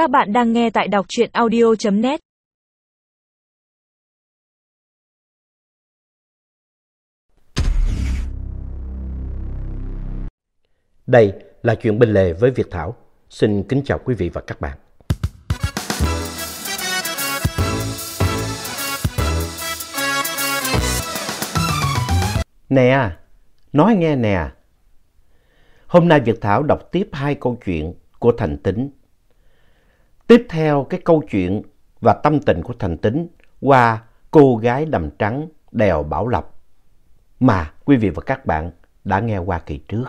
Các bạn đang nghe tại đọc truyện audio.net Đây là chuyện bên lề với Việt Thảo. Xin kính chào quý vị và các bạn. Nè, nói nghe nè. Hôm nay Việt Thảo đọc tiếp hai câu chuyện của Thành Tính. Tiếp theo cái câu chuyện và tâm tình của Thành Tính qua cô gái đầm trắng đèo Bảo Lộc mà quý vị và các bạn đã nghe qua kỳ trước.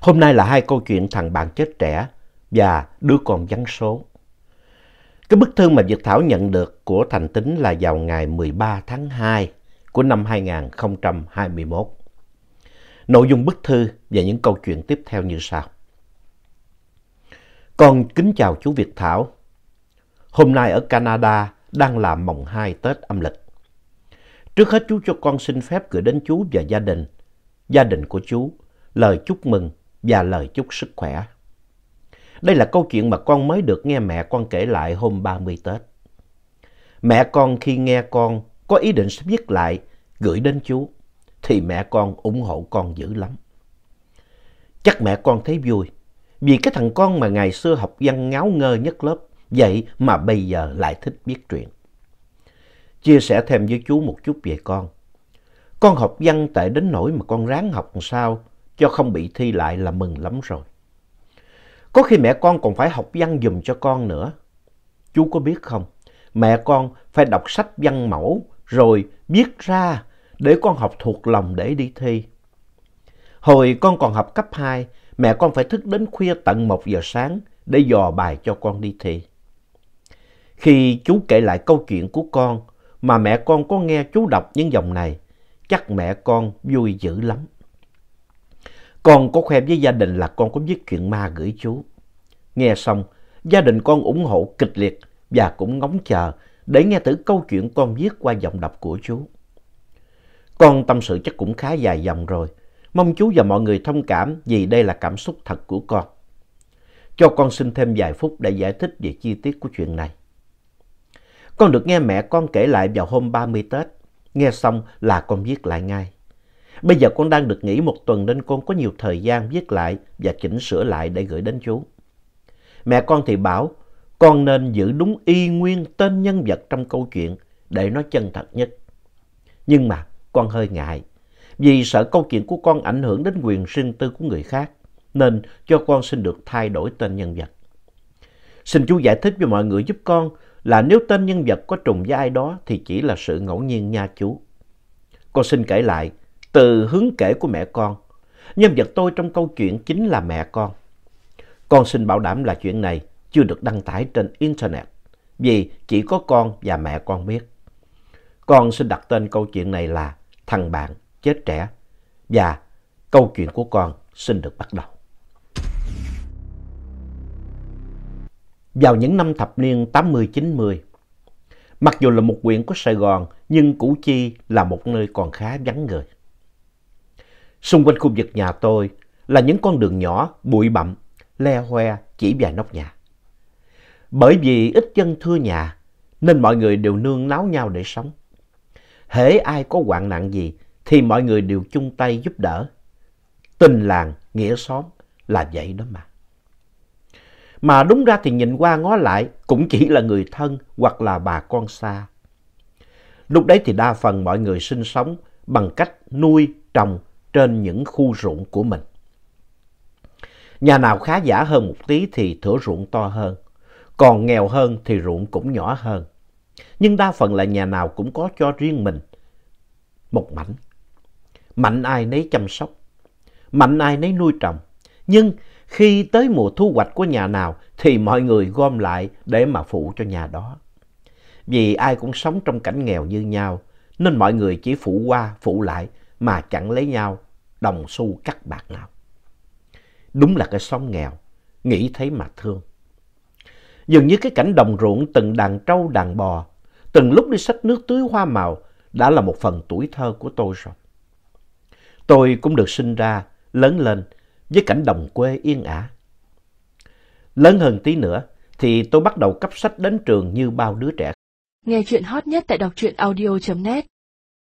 Hôm nay là hai câu chuyện thằng bạn chết trẻ và đứa con vắng số. Cái bức thư mà Việt Thảo nhận được của Thành Tính là vào ngày 13 tháng 2 của năm 2021. Nội dung bức thư và những câu chuyện tiếp theo như sau. Con kính chào chú Việt Thảo. Hôm nay ở Canada đang là mồng 2 Tết âm lịch. Trước hết chú cho con xin phép gửi đến chú và gia đình, gia đình của chú, lời chúc mừng và lời chúc sức khỏe. Đây là câu chuyện mà con mới được nghe mẹ con kể lại hôm 30 Tết. Mẹ con khi nghe con có ý định sẽ viết lại gửi đến chú, thì mẹ con ủng hộ con dữ lắm. Chắc mẹ con thấy vui, vì cái thằng con mà ngày xưa học văn ngáo ngơ nhất lớp, vậy mà bây giờ lại thích biết truyện. Chia sẻ thêm với chú một chút về con. Con học văn tệ đến nỗi mà con ráng học làm sao cho không bị thi lại là mừng lắm rồi. Có khi mẹ con còn phải học văn dùm cho con nữa. Chú có biết không, mẹ con phải đọc sách văn mẫu rồi viết ra để con học thuộc lòng để đi thi. Hồi con còn học cấp 2, mẹ con phải thức đến khuya tận 1 giờ sáng để dò bài cho con đi thi. Khi chú kể lại câu chuyện của con mà mẹ con có nghe chú đọc những dòng này, chắc mẹ con vui dữ lắm. Con có khoe với gia đình là con có viết chuyện ma gửi chú. Nghe xong, gia đình con ủng hộ kịch liệt và cũng ngóng chờ để nghe thử câu chuyện con viết qua giọng đọc của chú. Con tâm sự chắc cũng khá dài dòng rồi. Mong chú và mọi người thông cảm vì đây là cảm xúc thật của con. Cho con xin thêm vài phút để giải thích về chi tiết của chuyện này. Con được nghe mẹ con kể lại vào hôm 30 Tết. Nghe xong là con viết lại ngay. Bây giờ con đang được nghỉ một tuần nên con có nhiều thời gian viết lại và chỉnh sửa lại để gửi đến chú. Mẹ con thì bảo, con nên giữ đúng y nguyên tên nhân vật trong câu chuyện để nó chân thật nhất. Nhưng mà con hơi ngại vì sợ câu chuyện của con ảnh hưởng đến quyền riêng tư của người khác, nên cho con xin được thay đổi tên nhân vật. Xin chú giải thích với mọi người giúp con là nếu tên nhân vật có trùng với ai đó thì chỉ là sự ngẫu nhiên nha chú. Con xin kể lại từ hướng kể của mẹ con. Nhân vật tôi trong câu chuyện chính là mẹ con. Con xin bảo đảm là chuyện này chưa được đăng tải trên Internet, vì chỉ có con và mẹ con biết. Con xin đặt tên câu chuyện này là Thằng Bạn Chết Trẻ và câu chuyện của con xin được bắt đầu. Vào những năm thập niên 80-90, mặc dù là một huyện của Sài Gòn nhưng Củ Chi là một nơi còn khá vắng người. Xung quanh khu vực nhà tôi là những con đường nhỏ, bụi bặm, le hoe chỉ vài nóc nhà. Bởi vì ít dân thưa nhà nên mọi người đều nương náo nhau để sống. Hễ ai có hoạn nạn gì thì mọi người đều chung tay giúp đỡ. Tình làng, nghĩa xóm là vậy đó mà. Mà đúng ra thì nhìn qua ngó lại cũng chỉ là người thân hoặc là bà con xa. Lúc đấy thì đa phần mọi người sinh sống bằng cách nuôi, trồng trên những khu ruộng của mình. Nhà nào khá giả hơn một tí thì thửa ruộng to hơn, còn nghèo hơn thì ruộng cũng nhỏ hơn. Nhưng đa phần là nhà nào cũng có cho riêng mình một mảnh. Mạnh ai nấy chăm sóc, mạnh ai nấy nuôi trồng. Nhưng khi tới mùa thu hoạch của nhà nào thì mọi người gom lại để mà phụ cho nhà đó. Vì ai cũng sống trong cảnh nghèo như nhau nên mọi người chỉ phụ qua phụ lại mà chẳng lấy nhau đồng xu cắt bạc nào. Đúng là cái xóm nghèo, nghĩ thấy mà thương. Dường như cái cảnh đồng ruộng từng đàn trâu đàn bò, từng lúc đi xách nước tưới hoa màu đã là một phần tuổi thơ của tôi rồi. Tôi cũng được sinh ra, lớn lên với cảnh đồng quê yên ả. Lớn hơn tí nữa thì tôi bắt đầu cấp sách đến trường như bao đứa trẻ. Nghe chuyện hot nhất tại đọc truyện audio.net